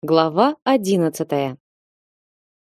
Глава одиннадцатая.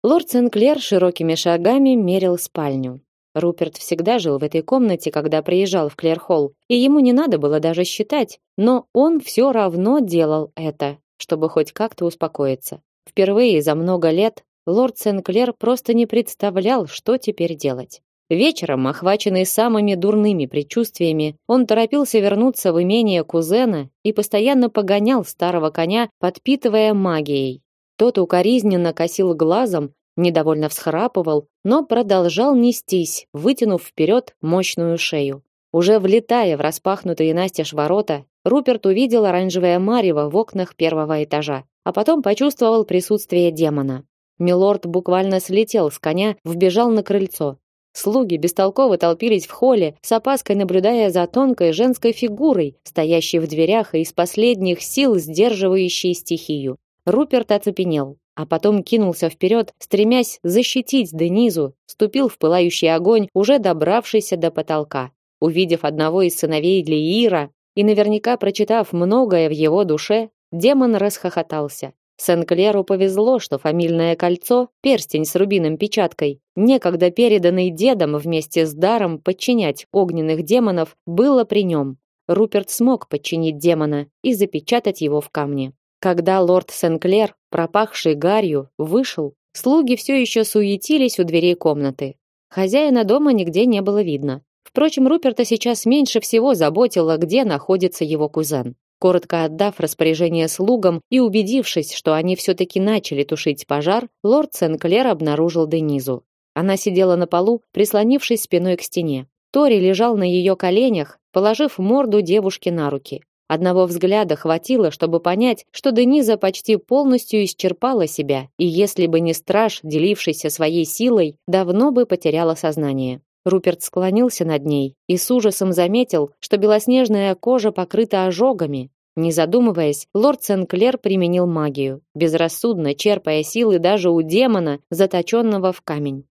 Лорд Сенклер широкими шагами мерил спальню. Руперт всегда жил в этой комнате, когда приезжал в Клерхолл, и ему не надо было даже считать, но он все равно делал это, чтобы хоть как-то успокоиться. Впервые за много лет лорд Сенклер просто не представлял, что теперь делать. Вечером, охваченный самыми дурными предчувствиями, он торопился вернуться в имение кузена и постоянно погонял старого коня, подпитывая магией. Тот укоризненно косил глазом, недовольно всхрапывал, но продолжал нестись, вытянув вперед мощную шею. Уже влетая в распахнутые настежь ворота, Руперт увидел оранжевое марево в окнах первого этажа, а потом почувствовал присутствие демона. Милорд буквально слетел с коня, вбежал на крыльцо. Слуги бестолково толпились в холле, с опаской наблюдая за тонкой женской фигурой, стоящей в дверях и из последних сил сдерживающей стихию. Руперт оцепенел, а потом кинулся вперед, стремясь защитить Денизу, ступил в пылающий огонь, уже добравшийся до потолка. Увидев одного из сыновей Лиира и наверняка прочитав многое в его душе, демон расхохотался. Сен-Клеру повезло, что фамильное кольцо, перстень с рубином печаткой, некогда переданный дедом вместе с даром подчинять огненных демонов, было при нем. Руперт смог подчинить демона и запечатать его в камне. Когда лорд Сен-Клер, пропахший гарью, вышел, слуги все еще суетились у дверей комнаты. Хозяина дома нигде не было видно. Впрочем, Руперта сейчас меньше всего заботило, где находится его кузен. Коротко отдав распоряжение слугам и убедившись, что они все-таки начали тушить пожар, лорд Сенклер обнаружил Денизу. Она сидела на полу, прислонившись спиной к стене. Тори лежал на ее коленях, положив морду девушке на руки. Одного взгляда хватило, чтобы понять, что Дениза почти полностью исчерпала себя, и если бы не страж, делившийся своей силой, давно бы потеряла сознание. Руперт склонился над ней и с ужасом заметил, что белоснежная кожа покрыта ожогами. Не задумываясь, лорд Сенклер применил магию, безрассудно черпая силы даже у демона, заточенного в камень.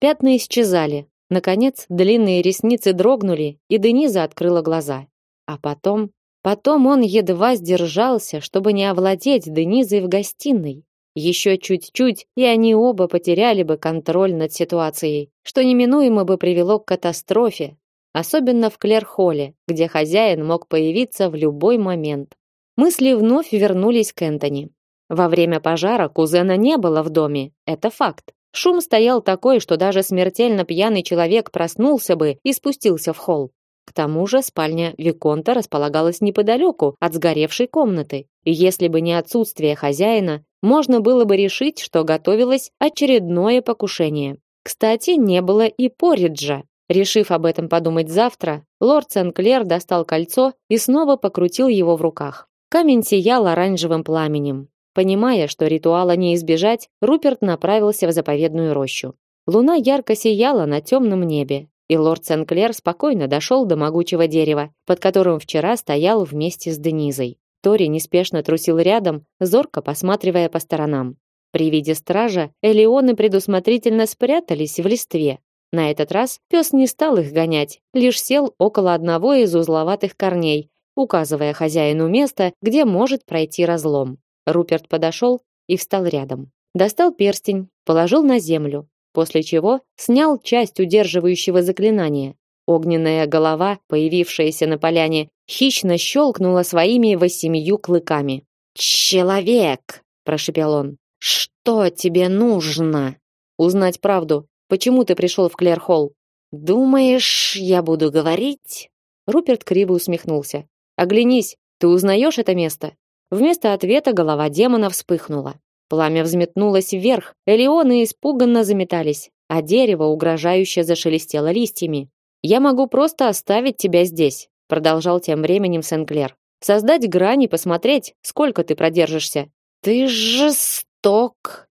Пятна исчезали. Наконец, длинные ресницы дрогнули, и Дениза открыла глаза. А потом, потом он едва сдержался, чтобы не овладеть Денизой в гостиной. Еще чуть-чуть, и они оба потеряли бы контроль над ситуацией, что неминуемо бы привело к катастрофе, особенно в Клерхолле, где хозяин мог появиться в любой момент. Мысли вновь вернулись к Энтони. Во время пожара кузена не было в доме, это факт. Шум стоял такой, что даже смертельно пьяный человек проснулся бы и спустился в холл. К тому же спальня виконта располагалась неподалеку от сгоревшей комнаты, и если бы не отсутствие хозяина, можно было бы решить, что готовилось очередное покушение. Кстати, не было и Пориджа. Решив об этом подумать завтра, лорд Сенклер достал кольцо и снова покрутил его в руках. Камень сиял оранжевым пламенем. Понимая, что ритуала не избежать, Руперт направился в заповедную рощу. Луна ярко сияла на темном небе, и лорд Сенклер спокойно дошел до могучего дерева, под которым вчера стоял вместе с Денизой. Тори неспешно трусил рядом, зорко посматривая по сторонам. При виде стража элеоны предусмотрительно спрятались в листве. На этот раз пес не стал их гонять, лишь сел около одного из узловатых корней, указывая хозяину место, где может пройти разлом. Руперт подошел и встал рядом. Достал перстень, положил на землю, после чего снял часть удерживающего заклинания. Огненная голова, появившаяся на поляне, хищно щелкнула своими восемью клыками. «Человек!» – прошепел он. «Что тебе нужно?» «Узнать правду. Почему ты пришел в Клерхолл?» «Думаешь, я буду говорить?» Руперт криво усмехнулся. «Оглянись, ты узнаешь это место?» Вместо ответа голова демона вспыхнула. Пламя взметнулось вверх, элеоны испуганно заметались, а дерево угрожающе зашелестело листьями. «Я могу просто оставить тебя здесь продолжал тем временем Сенклер. Создать грани, посмотреть, сколько ты продержишься. Ты жесток.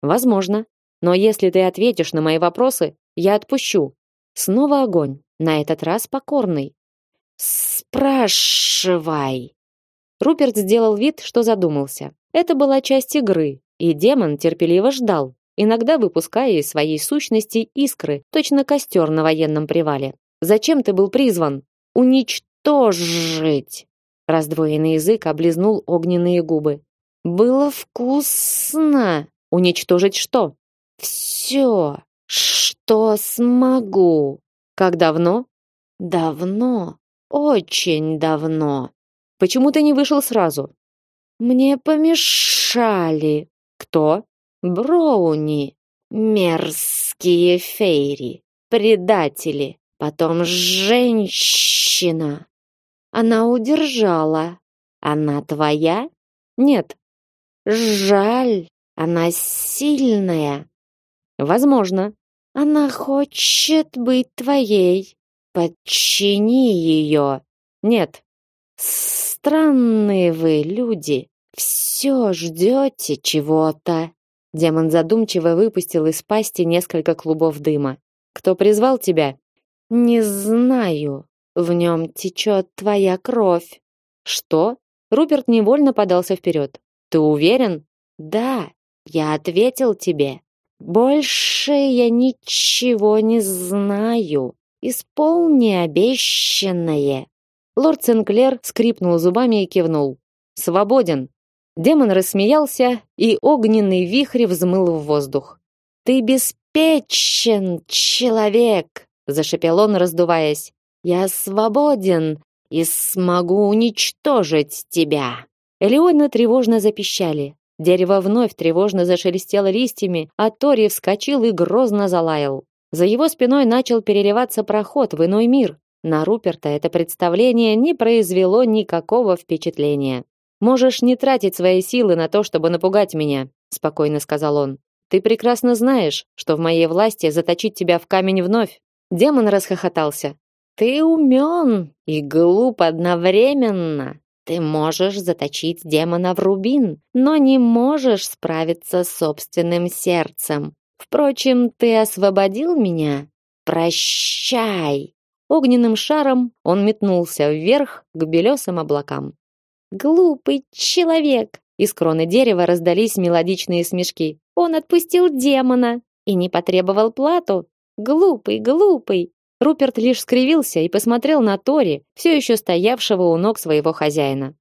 Возможно, но если ты ответишь на мои вопросы, я отпущу. Снова огонь, на этот раз покорный. Спрашивай. Руперт сделал вид, что задумался. Это была часть игры, и демон терпеливо ждал, иногда выпуская из своей сущности искры, точно костер на военном привале. Зачем ты был призван? уничтожить. Раздвоенный язык облизнул огненные губы. Было вкусно. Уничтожить что? Все, что смогу. Как давно? Давно. Очень давно. Почему ты не вышел сразу? Мне помешали. Кто? Броуни. Мерзкие фейри. Предатели. Потом женщина. Она удержала. Она твоя? Нет. Жаль. Она сильная. Возможно. Она хочет быть твоей. Подчини ее. Нет. Странные вы люди. Все ждете чего-то. Демон задумчиво выпустил из пасти несколько клубов дыма. Кто призвал тебя? Не знаю. В нем течет твоя кровь. Что? Руперт невольно подался вперед. Ты уверен? Да, я ответил тебе. Больше я ничего не знаю. Исполни обещанное. Лорд Сенклер скрипнул зубами и кивнул. Свободен. Демон рассмеялся, и огненный вихрь взмыл в воздух. Ты беспечен, человек, зашипел он, раздуваясь. Я свободен и смогу уничтожить тебя. Элеоны тревожно запищали. Дерево вновь тревожно зашелестело листьями, а Тори вскочил и грозно залаял. За его спиной начал переливаться проход в иной мир. На Руперта это представление не произвело никакого впечатления. Можешь не тратить свои силы на то, чтобы напугать меня, спокойно сказал он. Ты прекрасно знаешь, что в моей власти заточить тебя в камень вновь. Демон расхохотался. Ты умен и глуп одновременно. Ты можешь заточить демона в рубин, но не можешь справиться с собственным сердцем. Впрочем, ты освободил меня. Прощай. Огненным шаром он метнулся вверх к белесым облакам. Глупый человек. Из кроны дерева раздались мелодичные смешки. Он отпустил демона и не потребовал плату. Глупый, глупый. Руперт лишь скривился и посмотрел на Тори, все еще стоявшего у ног своего хозяина.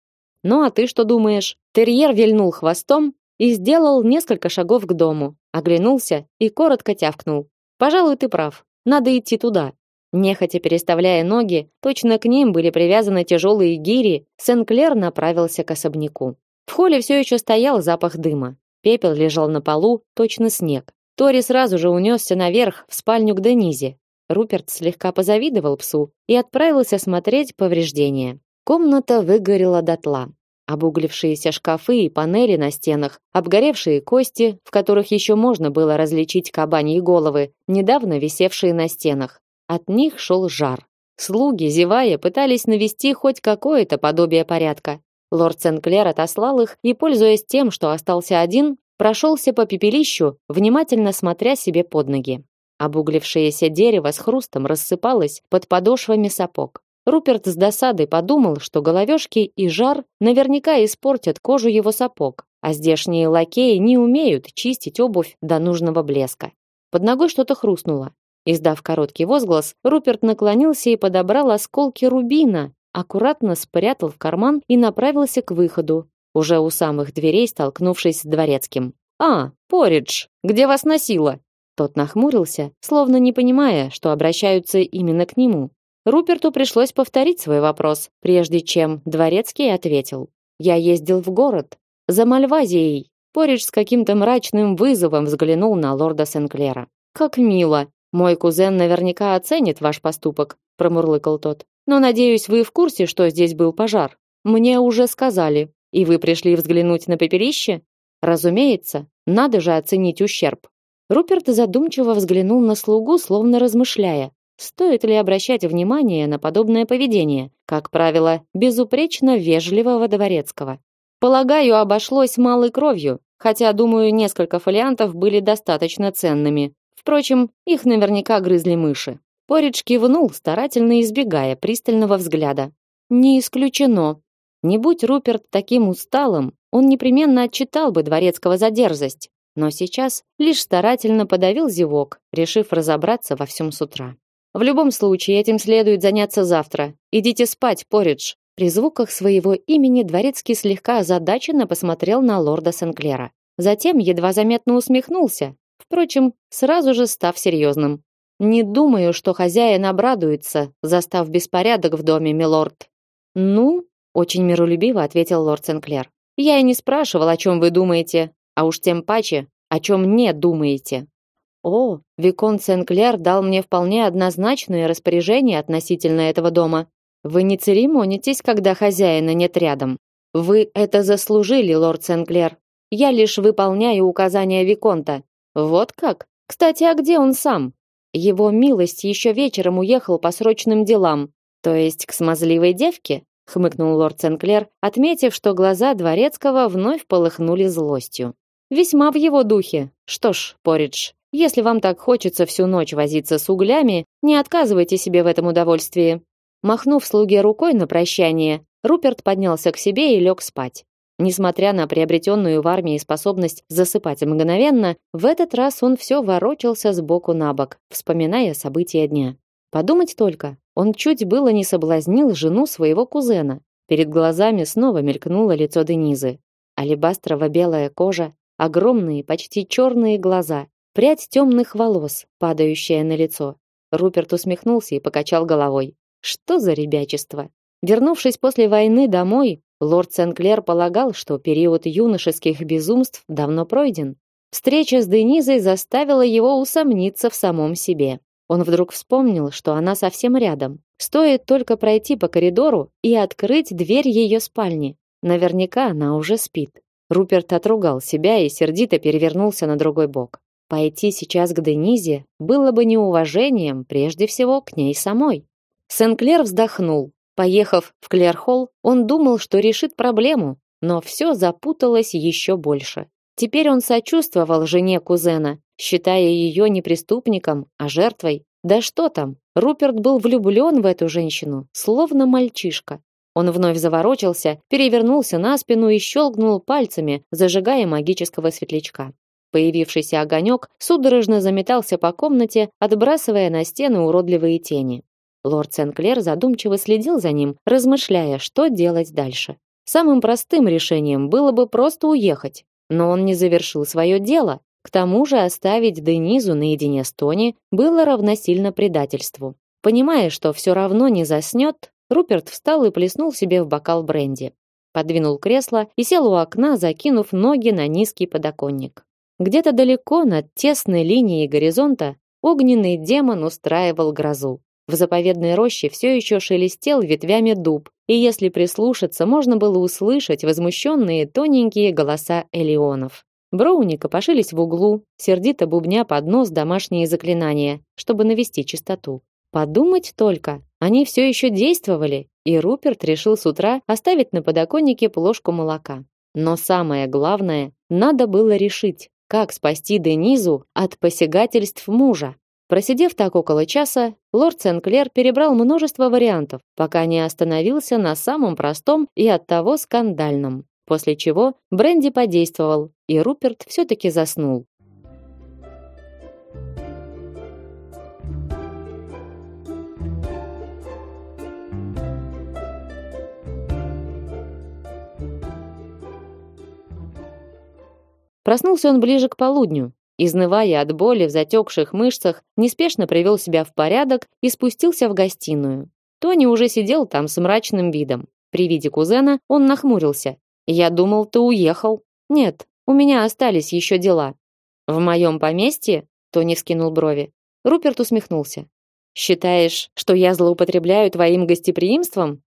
«Ну а ты что думаешь?» Терьер вильнул хвостом и сделал несколько шагов к дому, оглянулся и коротко тявкнул. «Пожалуй, ты прав. Надо идти туда». Нехотя переставляя ноги, точно к ним были привязаны тяжелые гири, Сен-Клер направился к особняку. В холле все еще стоял запах дыма. Пепел лежал на полу, точно снег. Тори сразу же унесся наверх, в спальню к Денизе, Руперт слегка позавидовал псу и отправился смотреть повреждения. Комната выгорела дотла. Обуглившиеся шкафы и панели на стенах, обгоревшие кости, в которых еще можно было различить кабаньи головы, недавно висевшие на стенах. От них шел жар. Слуги, зевая, пытались навести хоть какое-то подобие порядка. Лорд Сенклер отослал их и, пользуясь тем, что остался один, прошелся по пепелищу, внимательно смотря себе под ноги. Обуглившееся дерево с хрустом рассыпалось под подошвами сапог. Руперт с досадой подумал, что головешки и жар наверняка испортят кожу его сапог, а здешние лакеи не умеют чистить обувь до нужного блеска. Под ногой что-то хрустнуло. Издав короткий возглас, Руперт наклонился и подобрал осколки рубина, аккуратно спрятал в карман и направился к выходу, уже у самых дверей столкнувшись с дворецким. «А, Поридж, где вас носило?» Тот нахмурился, словно не понимая, что обращаются именно к нему. Руперту пришлось повторить свой вопрос, прежде чем дворецкий ответил. «Я ездил в город. За Мальвазией». Поридж с каким-то мрачным вызовом взглянул на лорда Сенклера. «Как мило. Мой кузен наверняка оценит ваш поступок», промурлыкал тот. «Но, надеюсь, вы в курсе, что здесь был пожар? Мне уже сказали. И вы пришли взглянуть на пепелище? Разумеется, надо же оценить ущерб. Руперт задумчиво взглянул на слугу, словно размышляя, стоит ли обращать внимание на подобное поведение, как правило, безупречно вежливого дворецкого. Полагаю, обошлось малой кровью, хотя, думаю, несколько фолиантов были достаточно ценными. Впрочем, их наверняка грызли мыши. Поридж кивнул, старательно избегая пристального взгляда. Не исключено. Не будь Руперт таким усталым, он непременно отчитал бы дворецкого за дерзость но сейчас лишь старательно подавил зевок, решив разобраться во всем с утра. В любом случае, этим следует заняться завтра. Идите спать, Поридж. При звуках своего имени дворецкий слегка озадаченно посмотрел на лорда Сенклера. Затем едва заметно усмехнулся, впрочем, сразу же став серьезным. Не думаю, что хозяин обрадуется, застав беспорядок в доме, милорд. Ну, очень миролюбиво ответил лорд Сенклер. Я и не спрашивал, о чем вы думаете, а уж тем паче, о чем не думаете. О, виконт Сенклер дал мне вполне однозначное распоряжение относительно этого дома. Вы не церемонитесь, когда хозяина нет рядом. Вы это заслужили, лорд Сенклер. Я лишь выполняю указания виконта. Вот как? Кстати, а где он сам? Его милость еще вечером уехал по срочным делам, то есть к смазливой девке, хмыкнул лорд Сенклер, отметив, что глаза дворецкого вновь полыхнули злостью. Весьма в его духе. Что ж, Поридж, если вам так хочется всю ночь возиться с углями, не отказывайте себе в этом удовольствии. Махнув слуге рукой на прощание, Руперт поднялся к себе и лег спать. Несмотря на приобретенную в армии способность засыпать мгновенно, в этот раз он все ворочался с боку на бок, вспоминая события дня. Подумать только, он чуть было не соблазнил жену своего кузена. Перед глазами снова мелькнуло лицо Денизы. Алебастрово-белая кожа, огромные, почти черные глаза, Прядь темных волос, падающая на лицо. Руперт усмехнулся и покачал головой. Что за ребячество? Вернувшись после войны домой, лорд Сенклер полагал, что период юношеских безумств давно пройден. Встреча с Денизой заставила его усомниться в самом себе. Он вдруг вспомнил, что она совсем рядом. Стоит только пройти по коридору и открыть дверь ее спальни. Наверняка она уже спит. Руперт отругал себя и сердито перевернулся на другой бок. Пойти сейчас к Денизе было бы неуважением прежде всего к ней самой. Сенклер вздохнул. Поехав в Клерхолл, он думал, что решит проблему, но все запуталось еще больше. Теперь он сочувствовал жене кузена, считая ее не преступником, а жертвой. Да что там, Руперт был влюблен в эту женщину, словно мальчишка. Он вновь заворочился, перевернулся на спину и щелкнул пальцами, зажигая магического светлячка. Появившийся огонек судорожно заметался по комнате, отбрасывая на стены уродливые тени. Лорд Сенклер задумчиво следил за ним, размышляя, что делать дальше. Самым простым решением было бы просто уехать, но он не завершил свое дело. К тому же оставить Денизу наедине с Тони было равносильно предательству. Понимая, что все равно не заснет, Руперт встал и плеснул себе в бокал бренди. Подвинул кресло и сел у окна, закинув ноги на низкий подоконник. Где-то далеко над тесной линией горизонта огненный демон устраивал грозу. В заповедной роще все еще шелестел ветвями дуб, и если прислушаться, можно было услышать возмущенные тоненькие голоса элеонов. Броуни копошились в углу, сердито бубня под нос домашние заклинания, чтобы навести чистоту. Подумать только, они все еще действовали, и Руперт решил с утра оставить на подоконнике плошку молока. Но самое главное, надо было решить, как спасти Денизу от посягательств мужа? Просидев так около часа, лорд Сенклер перебрал множество вариантов, пока не остановился на самом простом и оттого скандальном. После чего бренди подействовал, и Руперт все-таки заснул. Проснулся он ближе к полудню. Изнывая от боли в затекших мышцах, неспешно привел себя в порядок и спустился в гостиную. Тони уже сидел там с мрачным видом. При виде кузена он нахмурился. «Я думал, ты уехал». «Нет, у меня остались еще дела». «В моем поместье?» Тони вскинул брови. Руперт усмехнулся. «Считаешь, что я злоупотребляю твоим гостеприимством?»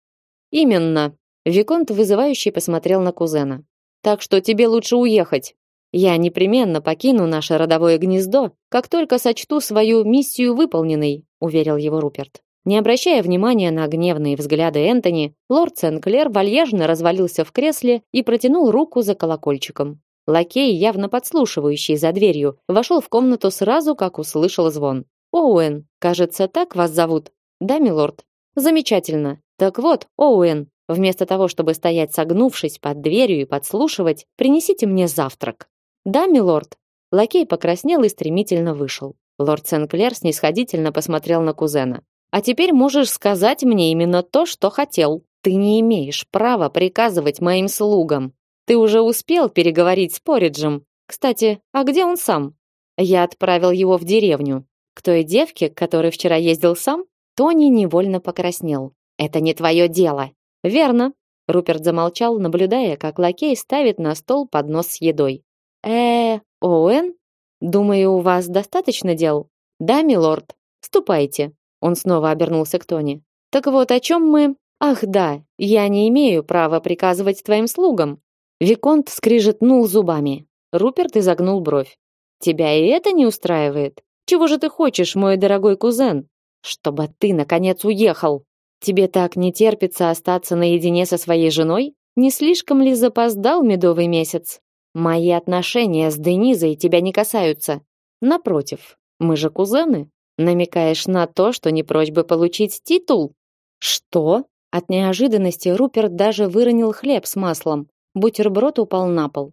«Именно». Виконт вызывающе посмотрел на кузена. «Так что тебе лучше уехать. Я непременно покину наше родовое гнездо, как только сочту свою миссию выполненной, уверил его Руперт. Не обращая внимания на гневные взгляды Энтони, лорд Сенклер вальяжно развалился в кресле и протянул руку за колокольчиком. Лакей, явно подслушивающий за дверью, вошел в комнату сразу, как услышал звон. Оуэн, кажется, так вас зовут? Да, милорд. Замечательно. Так вот, Оуэн, вместо того, чтобы стоять согнувшись под дверью и подслушивать, принесите мне завтрак. Да, милорд. Лакей покраснел и стремительно вышел. Лорд Сенклер снисходительно посмотрел на кузена. А теперь можешь сказать мне именно то, что хотел. Ты не имеешь права приказывать моим слугам. Ты уже успел переговорить с Пориджем. Кстати, а где он сам? Я отправил его в деревню. К той девке, который вчера ездил сам, Тони невольно покраснел. Это не твое дело. Верно. Руперт замолчал, наблюдая, как лакей ставит на стол поднос с едой. Э, Оуэн, думаю, у вас достаточно дел. Да, милорд. Ступайте. Он снова обернулся к Тони. Так вот, о чем мы? Ах, да, я не имею права приказывать твоим слугам. Виконт скрижетнул зубами. Руперт изогнул бровь. Тебя и это не устраивает? Чего же ты хочешь, мой дорогой кузен? Чтобы ты наконец уехал. Тебе так не терпится остаться наедине со своей женой? Не слишком ли запоздал медовый месяц? Мои отношения с Денизой тебя не касаются. Напротив, мы же кузены. Намекаешь на то, что не прочь бы получить титул? Что? От неожиданности Руперт даже выронил хлеб с маслом. Бутерброд упал на пол.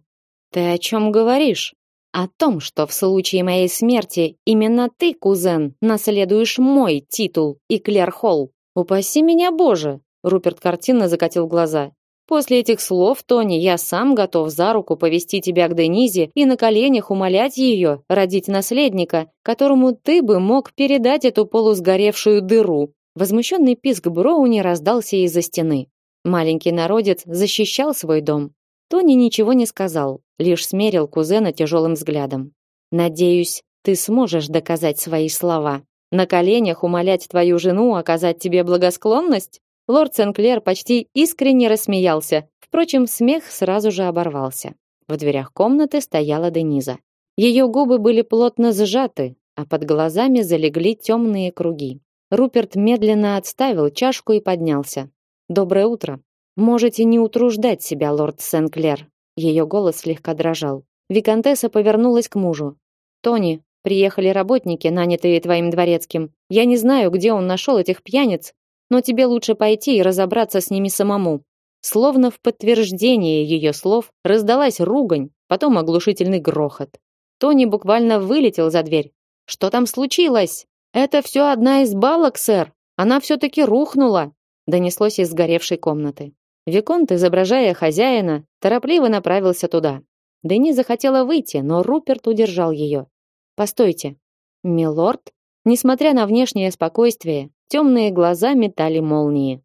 Ты о чем говоришь? О том, что в случае моей смерти именно ты, кузен, наследуешь мой титул и Клер Холл. Упаси меня, Боже, Руперт картинно закатил глаза. После этих слов, Тони, я сам готов за руку повести тебя к Денизе и на коленях умолять ее родить наследника, которому ты бы мог передать эту полусгоревшую дыру. Возмущенный писк Броуни раздался из-за стены. Маленький народец защищал свой дом. Тони ничего не сказал, лишь смерил кузена тяжелым взглядом. Надеюсь, ты сможешь доказать свои слова. На коленях умолять твою жену оказать тебе благосклонность? Лорд Сенклер почти искренне рассмеялся. Впрочем, смех сразу же оборвался. В дверях комнаты стояла Дениза. Ее губы были плотно сжаты, а под глазами залегли темные круги. Руперт медленно отставил чашку и поднялся. Доброе утро. Можете не утруждать себя, лорд Сенклер. Ее голос слегка дрожал. Виконтесса повернулась к мужу. Тони, приехали работники, нанятые твоим дворецким. Я не знаю, где он нашел этих пьяниц, но тебе лучше пойти и разобраться с ними самому. Словно в подтверждение ее слов раздалась ругань, потом оглушительный грохот. Тони буквально вылетел за дверь. Что там случилось? Это все одна из балок, сэр. Она все-таки рухнула. Донеслось из сгоревшей комнаты. Виконт, изображая хозяина, торопливо направился туда. Дени захотела выйти, но Руперт удержал ее. Постойте, милорд, несмотря на внешнее спокойствие, Темные глаза метали молнии.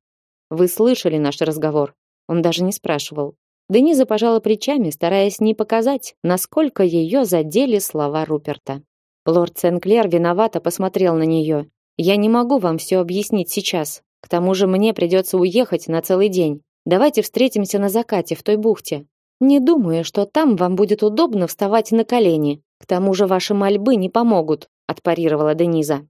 Вы слышали наш разговор? Он даже не спрашивал. Дениза пожала плечами, стараясь не показать, насколько ее задели слова Руперта. Лорд Сенклер виновато посмотрел на нее. Я не могу вам все объяснить сейчас. К тому же мне придется уехать на целый день. Давайте встретимся на закате в той бухте. Не думаю, что там вам будет удобно вставать на колени. К тому же ваши мольбы не помогут, отпарировала Дениза.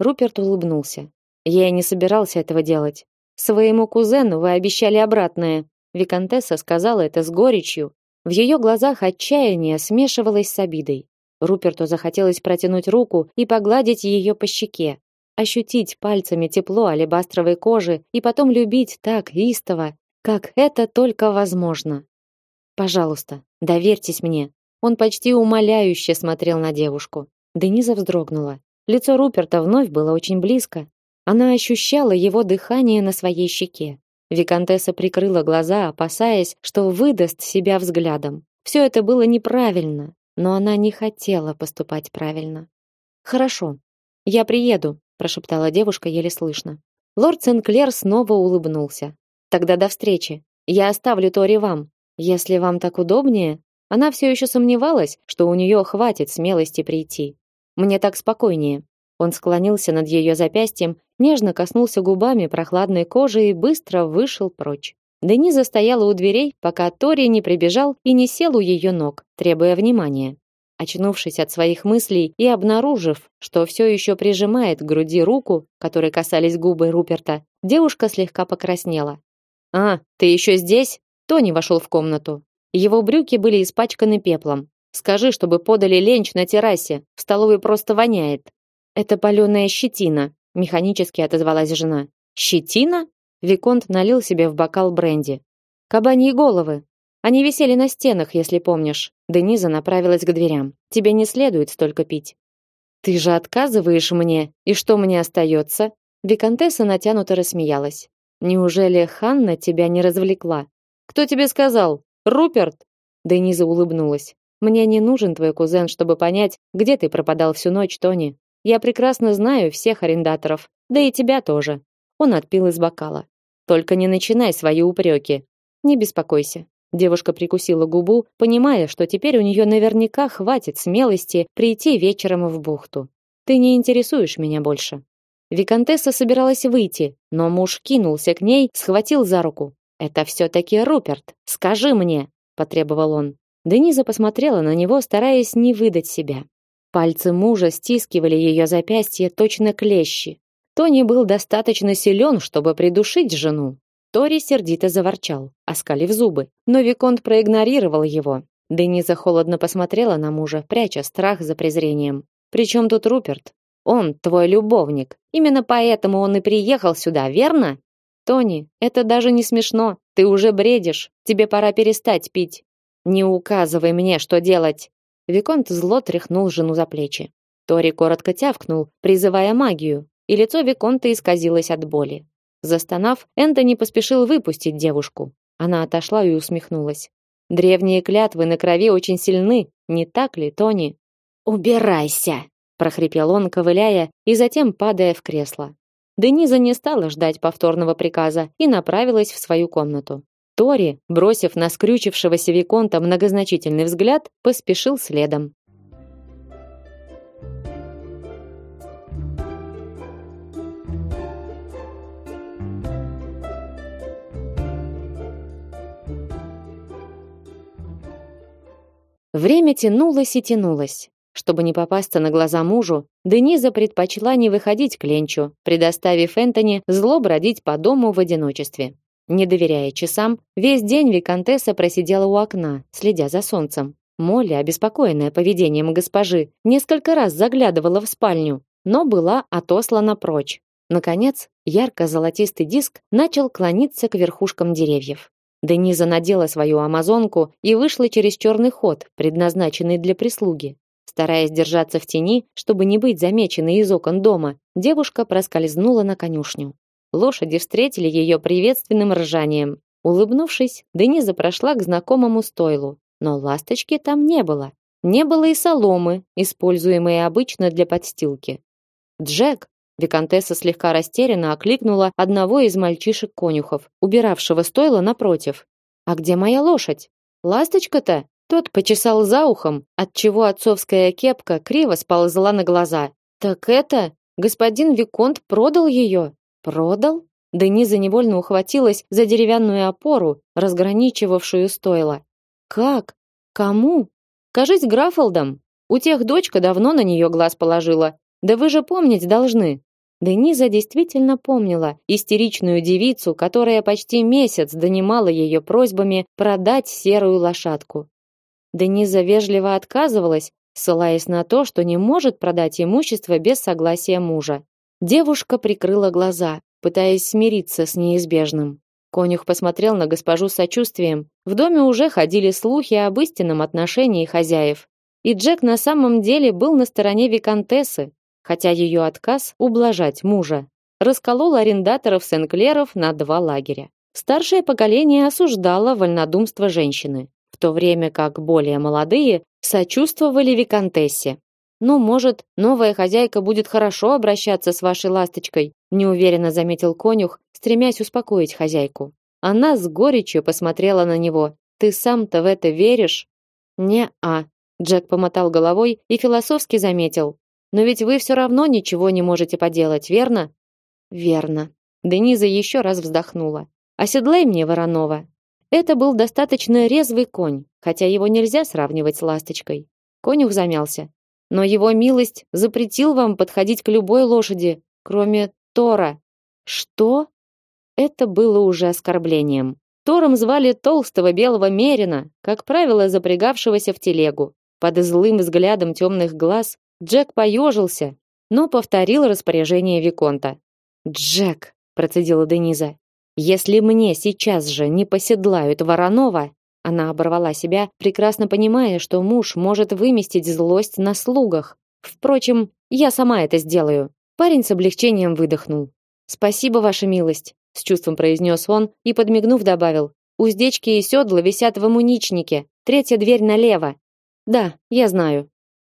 Руперт улыбнулся. Я и не собирался этого делать. Своему кузену вы обещали обратное. Виконтесса сказала это с горечью. В ее глазах отчаяние смешивалось с обидой. Руперту захотелось протянуть руку и погладить ее по щеке, ощутить пальцами тепло алебастровой кожи и потом любить так истово, как это только возможно. Пожалуйста, доверьтесь мне. Он почти умоляюще смотрел на девушку. Дениза вздрогнула. Лицо Руперта вновь было очень близко, она ощущала его дыхание на своей щеке. Викантесса прикрыла глаза, опасаясь, что выдаст себя взглядом. Все это было неправильно, но она не хотела поступать правильно. Хорошо. Я приеду, прошептала девушка еле слышно. Лорд Сенклер снова улыбнулся. Тогда до встречи. Я оставлю Тори вам. Если вам так удобнее. Она все еще сомневалась, что у нее хватит смелости прийти. Мне так спокойнее. Он склонился над ее запястьем, нежно коснулся губами прохладной кожи и быстро вышел прочь. Дениза стояла у дверей, пока Тори не прибежал и не сел у ее ног, требуя внимания. Очнувшись от своих мыслей и обнаружив, что все еще прижимает к груди руку, которой касались губы Руперта, девушка слегка покраснела. «А, ты еще здесь?» Тони вошел в комнату. Его брюки были испачканы пеплом. «Скажи, чтобы подали ленч на террасе. В столовой просто воняет». Это паленая щетина, механически отозвалась жена. Щетина? Виконт налил себе в бокал бренди. Кабаньи головы. Они висели на стенах, если помнишь. Дениза направилась к дверям. Тебе не следует столько пить. Ты же отказываешь мне, и что мне остается? Виконтесса натянуто рассмеялась. Неужели Ханна тебя не развлекла? Кто тебе сказал? Руперт? Дениза улыбнулась. Мне не нужен твой кузен, чтобы понять, где ты пропадал всю ночь, Тони. Я прекрасно знаю всех арендаторов, да и тебя тоже. Он отпил из бокала. Только не начинай свои упреки. Не беспокойся. Девушка прикусила губу, понимая, что теперь у нее наверняка хватит смелости прийти вечером в бухту. Ты не интересуешь меня больше. Викантесса собиралась выйти, но муж кинулся к ней, схватил за руку. Это все таки Руперт. Скажи мне, потребовал он. Дениза посмотрела на него, стараясь не выдать себя. Пальцы мужа стискивали ее запястье точно клещи. Тони был достаточно силен, чтобы придушить жену. Тори сердито заворчал, оскалив зубы, но виконт проигнорировал его. Дениза холодно посмотрела на мужа, пряча страх за презрением. Причем тут Руперт? Он твой любовник. Именно поэтому он и приехал сюда, верно? Тони, это даже не смешно. Ты уже бредишь. Тебе пора перестать пить. Не указывай мне, что делать. Виконт зло тряхнул жену за плечи. Тори коротко тявкнул, призывая магию, и лицо виконта исказилось от боли. Застонав, Энтони поспешил выпустить девушку. Она отошла и усмехнулась. Древние клятвы на крови очень сильны, не так ли, Тони? Убирайся, прохрипел он, ковыляя и затем падая в кресло. Дениза не стала ждать повторного приказа и направилась в свою комнату. Тори, бросив на скрючившегося виконта многозначительный взгляд, поспешил следом. Время тянулось и тянулось. Чтобы не попасться на глаза мужу, Дениза предпочла не выходить к Ленчу, предоставив Энтони зло бродить по дому в одиночестве. Не доверяя часам, весь день виконтесса просидела у окна, следя за солнцем. Молли, обеспокоенная поведением госпожи, несколько раз заглядывала в спальню, но была отослана прочь. Наконец, ярко-золотистый диск начал клониться к верхушкам деревьев. Дениза надела свою амазонку и вышла через черный ход, предназначенный для прислуги. Стараясь держаться в тени, чтобы не быть замеченной из окон дома, девушка проскользнула на конюшню. Лошади встретили ее приветственным ржанием. Улыбнувшись, Дениза прошла к знакомому стойлу, но ласточки там не было. Не было и соломы, используемой обычно для подстилки. «Джек!» Викантесса слегка растерянно окликнула одного из мальчишек-конюхов, убиравшего стойло напротив. «А где моя лошадь?» «Ласточка-то?» Тот почесал за ухом, отчего отцовская кепка криво сползла на глаза. Так это господин виконт продал ее? Продал? Дениза невольно ухватилась за деревянную опору, разграничивавшую стойло. Как? Кому? Кажись, Графолдом. У тех дочка давно на нее глаз положила. Да вы же помнить должны. Дениза действительно помнила истеричную девицу, которая почти месяц донимала ее просьбами продать серую лошадку. Дениза вежливо отказывалась, ссылаясь на то, что не может продать имущество без согласия мужа. Девушка прикрыла глаза, пытаясь смириться с неизбежным. Конюх посмотрел на госпожу с сочувствием. В доме уже ходили слухи об истинном отношении хозяев. И Джек на самом деле был на стороне виконтессы, хотя ее отказ ублажать мужа расколол арендаторов Сен-Клеров на два лагеря. Старшее поколение осуждало вольнодумство женщины в то время как более молодые сочувствовали виконтессе. Ну, может, новая хозяйка будет хорошо обращаться с вашей ласточкой, неуверенно заметил конюх, стремясь успокоить хозяйку. Она с горечью посмотрела на него. Ты сам-то в это веришь? Не-а. Джек помотал головой и философски заметил: "Но ведь вы все равно ничего не можете поделать, верно?" "Верно." Дениза еще раз вздохнула. "Оседлай мне Воронова, это был достаточно резвый конь, хотя его нельзя сравнивать с ласточкой. Конюх замялся. Но его милость запретил вам подходить к любой лошади, кроме Тора. Что? Это было уже оскорблением. Тором звали толстого белого мерина, как правило, запрягавшегося в телегу. Под злым взглядом темных глаз Джек поежился, но повторил распоряжение виконта. "Джек", процедила Дениза. Если мне сейчас же не поседлают Воронова, она оборвала себя, прекрасно понимая, что муж может выместить злость на слугах. Впрочем, я сама это сделаю. Парень с облегчением выдохнул. Спасибо, ваша милость. с чувством произнес он и подмигнув добавил: "Уздечки и седла висят в амуничнике. Третья дверь налево". "Да, я знаю".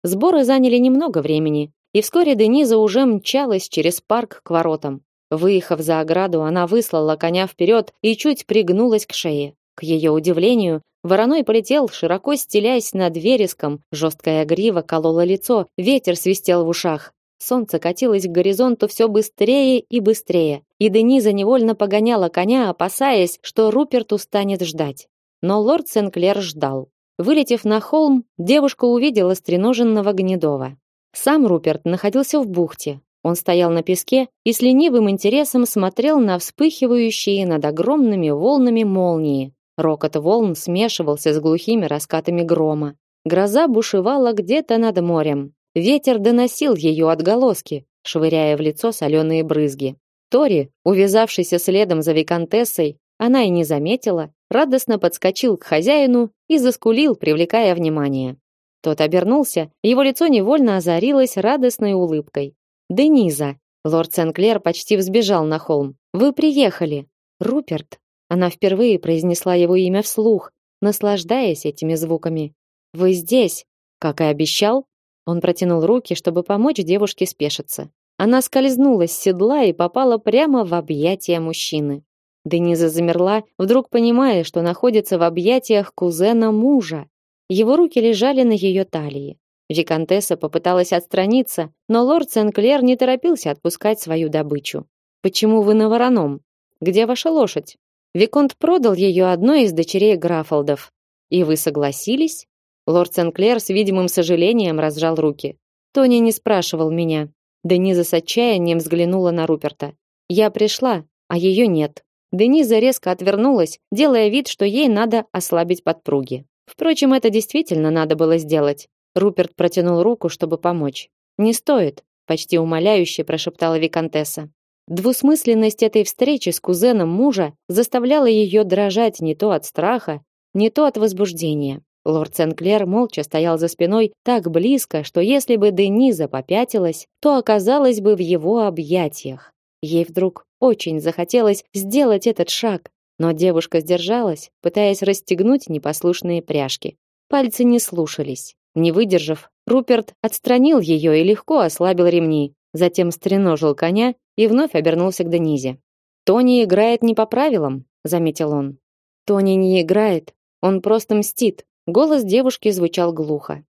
Сборы заняли немного времени, и вскоре Дениза уже мчалась через парк к воротам. Выехав за ограду, она выслала коня вперед и чуть пригнулась к шее. К ее удивлению, вороной полетел, широко стелясь над вереском, жесткая грива колола лицо, ветер свистел в ушах. Солнце катилось к горизонту все быстрее и быстрее, и Дениза невольно погоняла коня, опасаясь, что Руперт устанет ждать. Но лорд Сенклер ждал. Вылетев на холм, девушка увидела стреноженного Гнедова. Сам Руперт находился в бухте. Он стоял на песке и с ленивым интересом смотрел на вспыхивающие над огромными волнами молнии. Рокот волн смешивался с глухими раскатами грома. Гроза бушевала где-то над морем. Ветер доносил ее отголоски, швыряя в лицо соленые брызги. Тори, увязавшийся следом за виконтессой, она и не заметила, радостно подскочил к хозяину и заскулил, привлекая внимание. Тот обернулся, его лицо невольно озарилось радостной улыбкой. «Дениза!» Лорд Сенклер почти взбежал на холм. «Вы приехали!» «Руперт!» Она впервые произнесла его имя вслух, наслаждаясь этими звуками. «Вы здесь!» Как и обещал, он протянул руки, чтобы помочь девушке спешиться. Она скользнула с седла и попала прямо в объятия мужчины. Дениза замерла, вдруг понимая, что находится в объятиях кузена мужа. Его руки лежали на ее талии. Викантесса попыталась отстраниться, но лорд Сенклер не торопился отпускать свою добычу. Почему вы на вороном? Где ваша лошадь? Виконт продал ее одной из дочерей Графолдов. И вы согласились? Лорд Сенклер с видимым сожалением разжал руки. Тони не спрашивал меня. Дениза с отчаянием взглянула на Руперта. Я пришла, а ее нет. Дениза резко отвернулась, делая вид, что ей надо ослабить подпруги. Впрочем, это действительно надо было сделать. Руперт протянул руку, чтобы помочь. Не стоит, почти умоляюще прошептала виконтесса. Двусмысленность этой встречи с кузеном мужа заставляла ее дрожать не то от страха, не то от возбуждения. Лорд Сенклер молча стоял за спиной так близко, что если бы Дениза попятилась, то оказалась бы в его объятиях. Ей вдруг очень захотелось сделать этот шаг, но девушка сдержалась, пытаясь расстегнуть непослушные пряжки. Пальцы не слушались. Не выдержав, Руперт отстранил ее и легко ослабил ремни, затем стреножил коня и вновь обернулся к Денизе. «Тони играет не по правилам», — заметил он. «Тони не играет, он просто мстит», Голос девушки звучал глухо.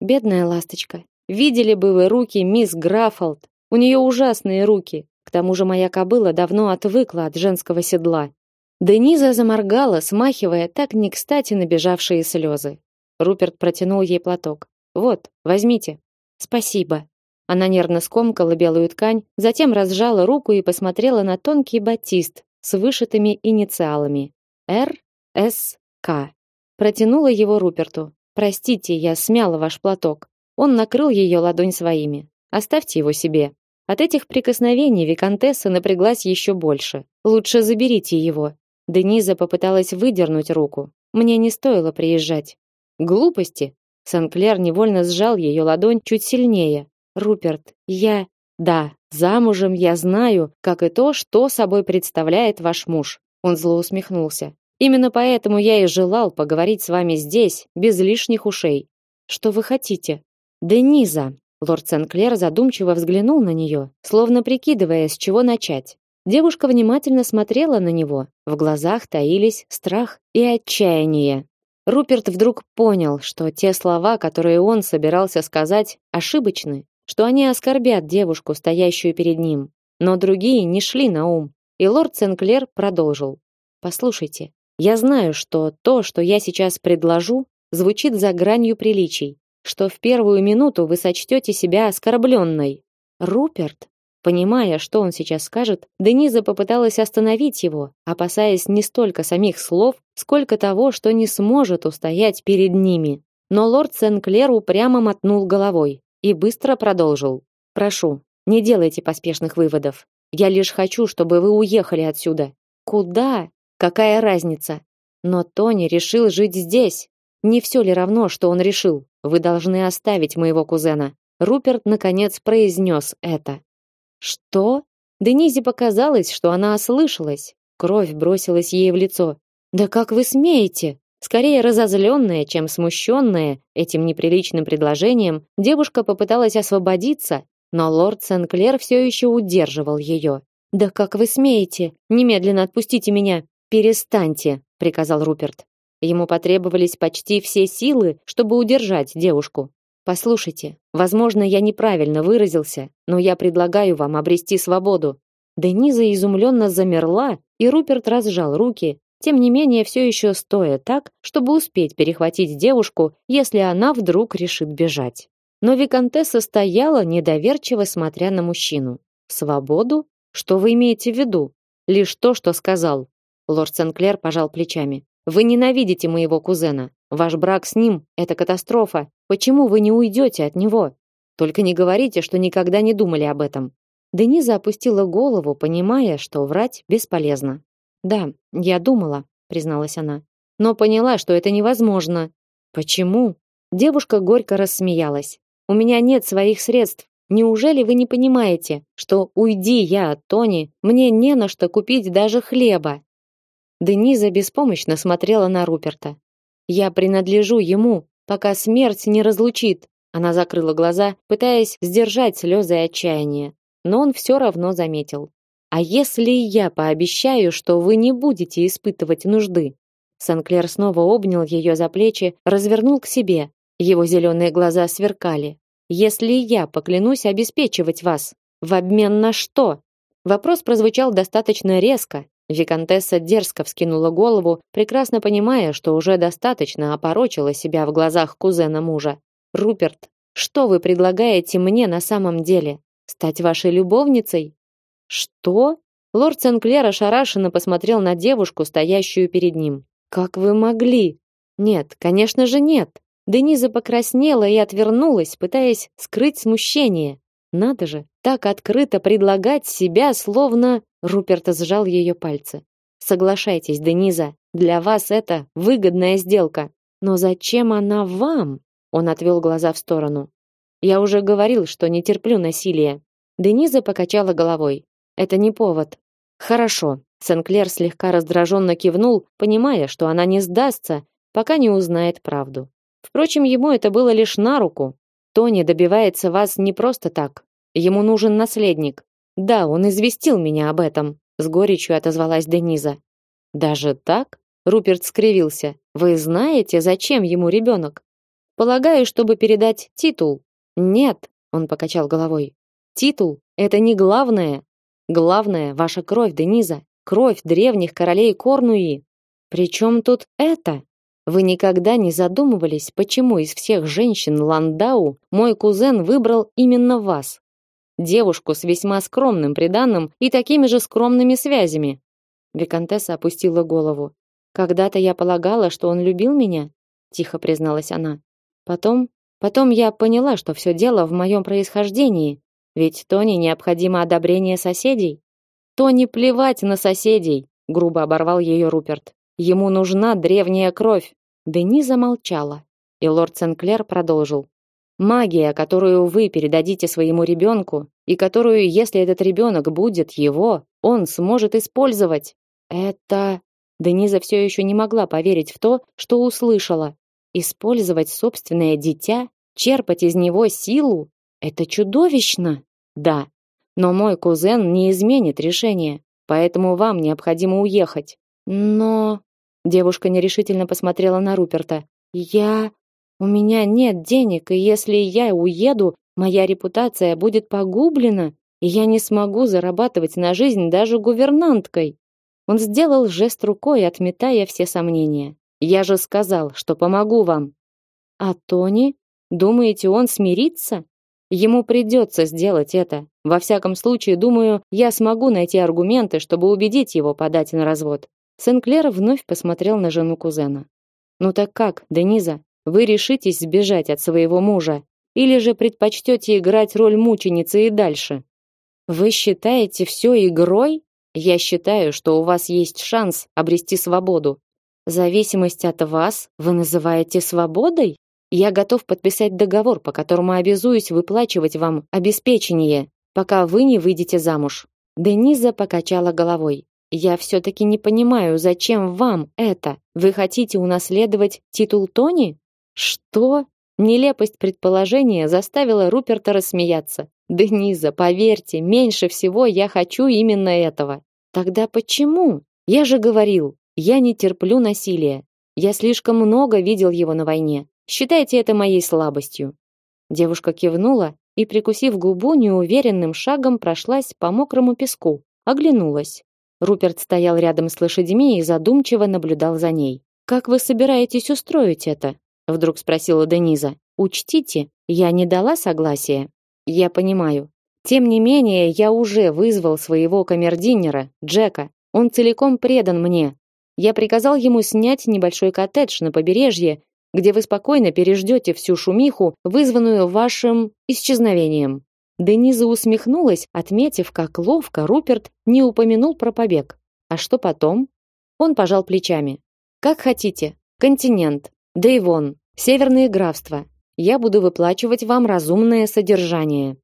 Бедная ласточка. Видели бы вы руки мисс Граффолд. У нее ужасные руки. К тому же моя кобыла давно отвыкла от женского седла. Дениза заморгала, смахивая так не кстати набежавшие слезы. Руперт протянул ей платок. Вот, возьмите. Спасибо. Она нервно скомкала белую ткань, затем разжала руку и посмотрела на тонкий батист с вышитыми инициалами. Р С К. Протянула его Руперту. Простите, я смяла ваш платок. Он накрыл ее ладонь своими. Оставьте его себе. От этих прикосновений виконтесса напряглась еще больше. Лучше заберите его. Дениза попыталась выдернуть руку. Мне не стоило приезжать. Глупости. Санклер невольно сжал ее ладонь чуть сильнее. Руперт, я да, замужем я знаю, как и то, что собой представляет ваш муж. Он зло усмехнулся. Именно поэтому я и желал поговорить с вами здесь, без лишних ушей. Что вы хотите? Дениза. Лорд Сенклер задумчиво взглянул на нее, словно прикидывая, с чего начать. Девушка внимательно смотрела на него. В глазах таились страх и отчаяние. Руперт вдруг понял, что те слова, которые он собирался сказать, ошибочны, что они оскорбят девушку, стоящую перед ним. Но другие не шли на ум, и лорд Сенклер продолжил: "Послушайте, я знаю, что то, что я сейчас предложу, звучит за гранью приличий, что в первую минуту вы сочтете себя оскорбленной. Руперт, понимая, что он сейчас скажет, Дениза попыталась остановить его, опасаясь не столько самих слов, сколько того, что не сможет устоять перед ними. Но лорд Сенклер упрямо мотнул головой и быстро продолжил: "Прошу, не делайте поспешных выводов. Я лишь хочу, чтобы вы уехали отсюда. Куда? Какая разница? Но Тони решил жить здесь. Не все ли равно, что он решил? Вы должны оставить моего кузена. Руперт наконец произнес это. Что? Денизе показалось, что она ослышалась. Кровь бросилась ей в лицо. Да как вы смеете? Скорее разозленная, чем смущенная этим неприличным предложением, девушка попыталась освободиться, но лорд Сенклер все еще удерживал ее. Да как вы смеете? Немедленно отпустите меня. Перестаньте, приказал Руперт. Ему потребовались почти все силы, чтобы удержать девушку. Послушайте, возможно, я неправильно выразился, но я предлагаю вам обрести свободу. Дениза изумленно замерла, и Руперт разжал руки, тем не менее все еще стоя так, чтобы успеть перехватить девушку, если она вдруг решит бежать. Но виконтесса стояла недоверчиво, смотря на мужчину. Свободу? Что вы имеете в виду? Лишь то, что сказал. Лорд Сенклер пожал плечами. Вы ненавидите моего кузена. Ваш брак с ним это катастрофа. Почему вы не уйдете от него? Только не говорите, что никогда не думали об этом. Дениза опустила голову, понимая, что врать бесполезно. Да, я думала, призналась она, но поняла, что это невозможно. Почему? Девушка горько рассмеялась. У меня нет своих средств. Неужели вы не понимаете, что уйди я от Тони, мне не на что купить даже хлеба? Дениза беспомощно смотрела на Руперта. Я принадлежу ему, пока смерть не разлучит. Она закрыла глаза, пытаясь сдержать слезы отчаяния, но он все равно заметил. А если я пообещаю, что вы не будете испытывать нужды? Санклер снова обнял ее за плечи, развернул к себе. Его зеленые глаза сверкали. Если я поклянусь обеспечивать вас, в обмен на что? Вопрос прозвучал достаточно резко. Виконтесса дерзко вскинула голову, прекрасно понимая, что уже достаточно опорочила себя в глазах кузена мужа. Руперт, что вы предлагаете мне на самом деле? Стать вашей любовницей? Что? Лорд Сенклер ошарашенно посмотрел на девушку, стоящую перед ним. Как вы могли? Нет, конечно же, нет. Дениза покраснела и отвернулась, пытаясь скрыть смущение. Надо же, так открыто предлагать себя, словно Руперт сжал ее пальцы. Соглашайтесь, Дениза, для вас это выгодная сделка. Но зачем она вам? Он отвел глаза в сторону. Я уже говорил, что не терплю насилия. Дениза покачала головой. Это не повод. Хорошо. Сенклер слегка раздраженно кивнул, понимая, что она не сдастся, пока не узнает правду. Впрочем, ему это было лишь на руку. Тони добивается вас не просто так. Ему нужен наследник. Да, он известил меня об этом, с горечью отозвалась Дениза. Даже так? Руперт скривился. Вы знаете, зачем ему ребенок? Полагаю, чтобы передать титул. Нет, он покачал головой. Титул это не главное. Главное ваша кровь, Дениза, кровь древних королей Корнуи. Причем тут это? Вы никогда не задумывались, почему из всех женщин Ландау мой кузен выбрал именно вас? Девушку с весьма скромным приданым и такими же скромными связями. Викантесса опустила голову. Когда-то я полагала, что он любил меня, тихо призналась она. Потом, потом я поняла, что все дело в моем происхождении, ведь Тони необходимо одобрение соседей. Тони плевать на соседей, грубо оборвал ее Руперт. Ему нужна древняя кровь. Дениза молчала, и лорд Сенклер продолжил. Магия, которую вы передадите своему ребенку, и которую, если этот ребенок будет его, он сможет использовать. Это Дениза все еще не могла поверить в то, что услышала. Использовать собственное дитя, черпать из него силу это чудовищно. Да. Но мой кузен не изменит решение, поэтому вам необходимо уехать. Но Девушка нерешительно посмотрела на Руперта. Я у меня нет денег, и если я уеду, моя репутация будет погублена, и я не смогу зарабатывать на жизнь даже гувернанткой. Он сделал жест рукой, отметая все сомнения. Я же сказал, что помогу вам. А Тони, думаете, он смирится? Ему придется сделать это. Во всяком случае, думаю, я смогу найти аргументы, чтобы убедить его подать на развод. Сенклер вновь посмотрел на жену кузена. Ну так как, Дениза, вы решитесь сбежать от своего мужа или же предпочтете играть роль мученицы и дальше? Вы считаете все игрой? Я считаю, что у вас есть шанс обрести свободу. Зависимость от вас вы называете свободой? Я готов подписать договор, по которому обязуюсь выплачивать вам обеспечение, пока вы не выйдете замуж. Дениза покачала головой. Я все таки не понимаю, зачем вам это? Вы хотите унаследовать титул Тони? Что? Нелепость предположения заставила Руперта рассмеяться. Дениза, поверьте, меньше всего я хочу именно этого. Тогда почему? Я же говорил, я не терплю насилия. Я слишком много видел его на войне. Считайте это моей слабостью. Девушка кивнула и, прикусив губу, неуверенным шагом прошлась по мокрому песку, оглянулась. Руперт стоял рядом с лошадьми и задумчиво наблюдал за ней. Как вы собираетесь устроить это? вдруг спросила Дениза. Учтите, я не дала согласия. Я понимаю. Тем не менее, я уже вызвал своего камердинера, Джека. Он целиком предан мне. Я приказал ему снять небольшой коттедж на побережье, где вы спокойно переждете всю шумиху, вызванную вашим исчезновением. Дениза усмехнулась, отметив, как ловко Руперт не упомянул про побег. А что потом? Он пожал плечами. Как хотите. Континент, Дейвон, северные графства. Я буду выплачивать вам разумное содержание.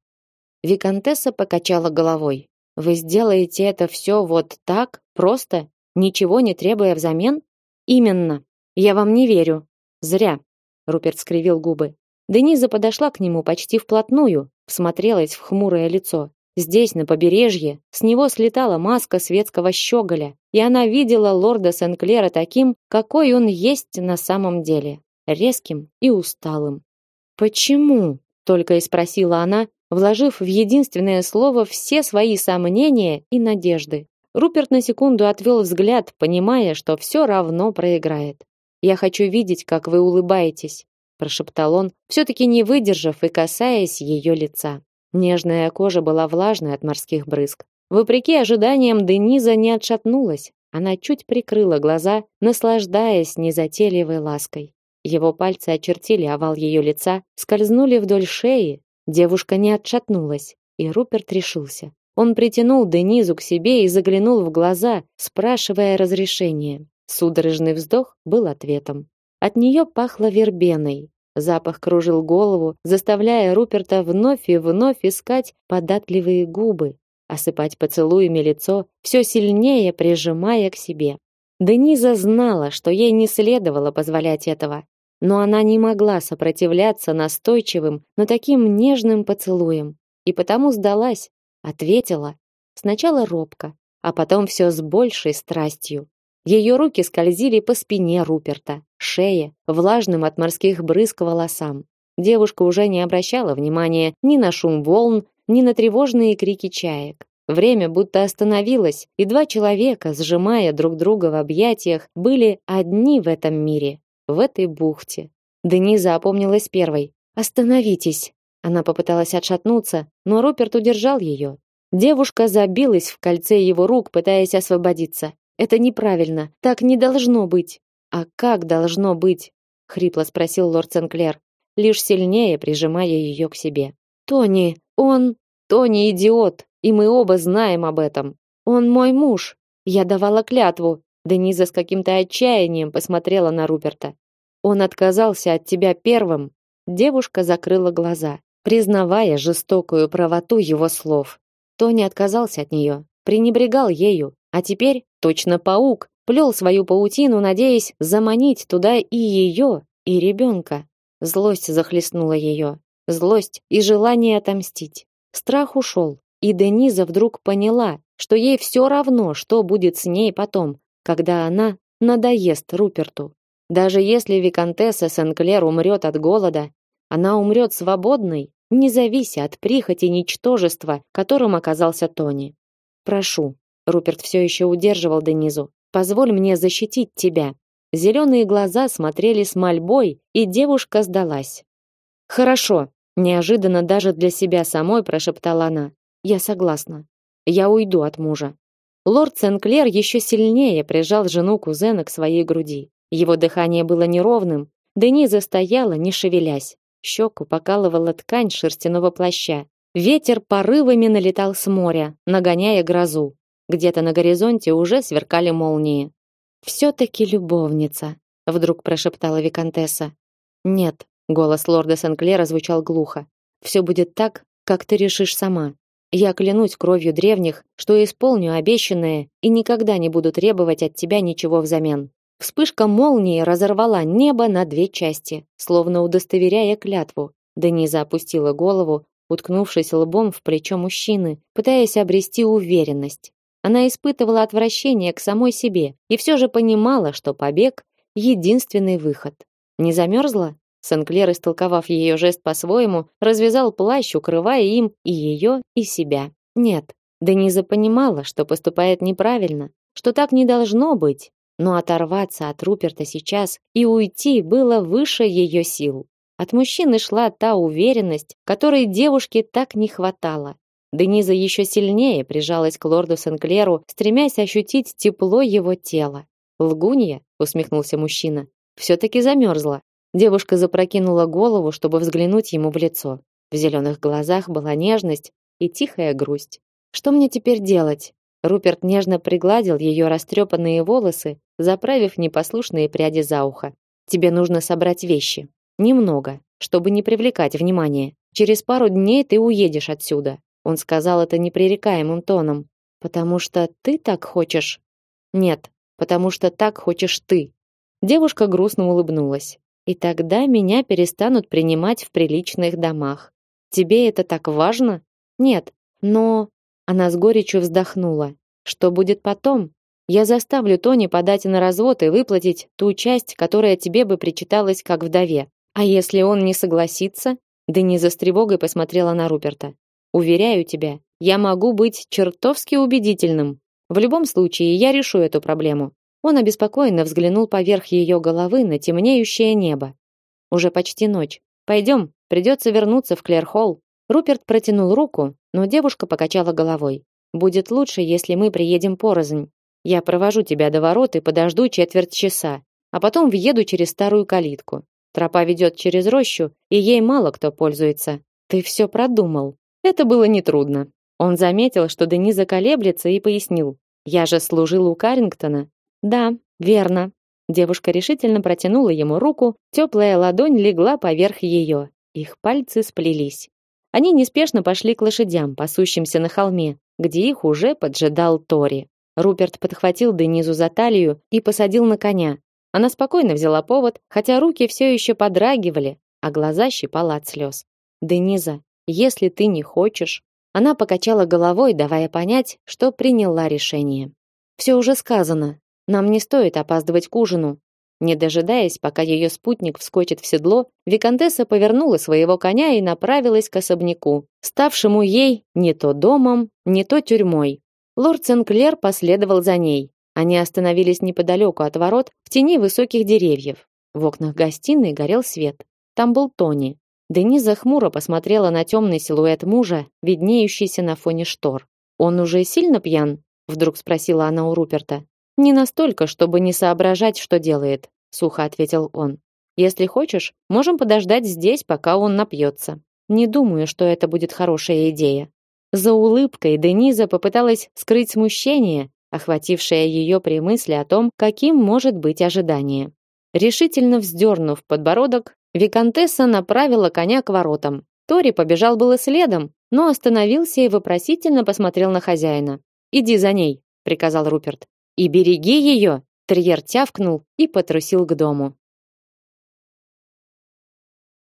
Викантесса покачала головой. Вы сделаете это все вот так, просто, ничего не требуя взамен? Именно. Я вам не верю. Зря. Руперт скривил губы. Дениза подошла к нему почти вплотную, всмотрелась в хмурое лицо. Здесь, на побережье, с него слетала маска светского щеголя, и она видела лорда Сенклера таким, какой он есть на самом деле, резким и усталым. «Почему?» — только и спросила она, вложив в единственное слово все свои сомнения и надежды. Руперт на секунду отвел взгляд, понимая, что все равно проиграет. «Я хочу видеть, как вы улыбаетесь», прошептал он, все таки не выдержав и касаясь ее лица. Нежная кожа была влажной от морских брызг. Вопреки ожиданиям, Дениза не отшатнулась. Она чуть прикрыла глаза, наслаждаясь незатейливой лаской. Его пальцы очертили овал ее лица, скользнули вдоль шеи. Девушка не отшатнулась, и Руперт решился. Он притянул Денизу к себе и заглянул в глаза, спрашивая разрешения. Судорожный вздох был ответом. От нее пахло вербеной, Запах кружил голову, заставляя Руперта вновь и вновь искать податливые губы, осыпать поцелуями лицо, все сильнее прижимая к себе. Дениза знала, что ей не следовало позволять этого, но она не могла сопротивляться настойчивым, но таким нежным поцелуям, и потому сдалась, ответила, сначала робко, а потом все с большей страстью. Ее руки скользили по спине Руперта, шее, влажным от морских брызг волосам. Девушка уже не обращала внимания ни на шум волн, ни на тревожные крики чаек. Время будто остановилось, и два человека, сжимая друг друга в объятиях, были одни в этом мире, в этой бухте. Дениза опомнилась первой. «Остановитесь!» Она попыталась отшатнуться, но Руперт удержал ее. Девушка забилась в кольце его рук, пытаясь освободиться. Это неправильно. Так не должно быть. А как должно быть? хрипло спросил лорд Сенклер, лишь сильнее прижимая ее к себе. Тони, он Тони идиот, и мы оба знаем об этом. Он мой муж. Я давала клятву. Дениза с каким-то отчаянием посмотрела на Руперта. Он отказался от тебя первым. Девушка закрыла глаза, признавая жестокую правоту его слов. Тони отказался от нее, пренебрегал ею, а теперь точно паук, плел свою паутину, надеясь заманить туда и ее, и ребенка. Злость захлестнула ее, злость и желание отомстить. Страх ушел, и Дениза вдруг поняла, что ей все равно, что будет с ней потом, когда она надоест Руперту. Даже если виконтесса Сенклер умрет от голода, она умрет свободной, не завися от прихоти ничтожества, которым оказался Тони. Прошу, Руперт все еще удерживал Денизу. Позволь мне защитить тебя. Зеленые глаза смотрели с мольбой, и девушка сдалась. Хорошо, неожиданно даже для себя самой прошептала она. Я согласна. Я уйду от мужа. Лорд Сенклер еще сильнее прижал жену кузена к своей груди. Его дыхание было неровным. Дениза стояла, не шевелясь. Щеку покалывала ткань шерстяного плаща. Ветер порывами налетал с моря, нагоняя грозу. Где-то на горизонте уже сверкали молнии. «Все-таки любовница», — вдруг прошептала виконтесса. «Нет», — голос лорда Сенклера звучал глухо. «Все будет так, как ты решишь сама. Я клянусь кровью древних, что исполню обещанное и никогда не буду требовать от тебя ничего взамен. Вспышка молнии разорвала небо на две части, словно удостоверяя клятву. Дениза опустила голову, уткнувшись лбом в плечо мужчины, пытаясь обрести уверенность. Она испытывала отвращение к самой себе и все же понимала, что побег единственный выход. Не замерзла? Сенклер, истолковав ее жест по-своему, развязал плащ, укрывая им и ее, и себя. Нет, Дениза понимала, что поступает неправильно, что так не должно быть, но оторваться от Руперта сейчас и уйти было выше ее сил. От мужчины шла та уверенность, которой девушке так не хватало. Дениза еще сильнее прижалась к лорду Сенклеру, стремясь ощутить тепло его тела. «Лгунья?» — усмехнулся мужчина. «Все-таки замерзла. Девушка запрокинула голову, чтобы взглянуть ему в лицо. В зеленых глазах была нежность и тихая грусть. Что мне теперь делать? Руперт нежно пригладил ее растрепанные волосы, заправив непослушные пряди за ухо. Тебе нужно собрать вещи. Немного, чтобы не привлекать внимания. Через пару дней ты уедешь отсюда. Он сказал это непререкаемым тоном. Потому что ты так хочешь? Нет, потому что так хочешь ты. Девушка грустно улыбнулась. И тогда меня перестанут принимать в приличных домах. Тебе это так важно? Нет, но она с горечью вздохнула. Что будет потом? Я заставлю Тони подать на развод и выплатить ту часть, которая тебе бы причиталась как вдове. А если он не согласится? Дениза с тревогой посмотрела на Руперта. Уверяю тебя, я могу быть чертовски убедительным. В любом случае, я решу эту проблему. Он обеспокоенно взглянул поверх ее головы на темнеющее небо. Уже почти ночь. Пойдем, придется вернуться в Клерхолл. Руперт протянул руку, но девушка покачала головой. Будет лучше, если мы приедем порознь. Я провожу тебя до ворот и подожду четверть часа, а потом въеду через старую калитку. Тропа ведет через рощу, и ей мало кто пользуется. Ты все продумал. Это было нетрудно. Он заметил, что Дениза колеблется и пояснил: "Я же служил у Карингтона. Да, верно. Девушка решительно протянула ему руку, теплая ладонь легла поверх ее. Их пальцы сплелись. Они неспешно пошли к лошадям, пасущимся на холме, где их уже поджидал Тори. Руперт подхватил Денизу за талию и посадил на коня. Она спокойно взяла повод, хотя руки все еще подрагивали, а глаза щипала от слез. Дениза, если ты не хочешь, она покачала головой, давая понять, что приняла решение. Все уже сказано, нам не стоит опаздывать к ужину. Не дожидаясь, пока ее спутник вскочит в седло, виконтесса повернула своего коня и направилась к особняку, ставшему ей не то домом, не то тюрьмой. Лорд Сенклер последовал за ней. Они остановились неподалеку от ворот, в тени высоких деревьев. В окнах гостиной горел свет. Там был Тони. Дениза хмуро посмотрела на темный силуэт мужа, виднеющийся на фоне штор. Он уже сильно пьян? Вдруг спросила она у Руперта. Не настолько, чтобы не соображать, что делает, сухо ответил он. Если хочешь, можем подождать здесь, пока он напьется. Не думаю, что это будет хорошая идея. За улыбкой Дениза попыталась скрыть смущение, охватившее ее при мысли о том, каким может быть ожидание. Решительно вздернув подбородок, виконтесса направила коня к воротам. Тори побежал было следом, но остановился и вопросительно посмотрел на хозяина. "Иди за ней", приказал Руперт. И береги ее!» Терьер тявкнул и потрусил к дому.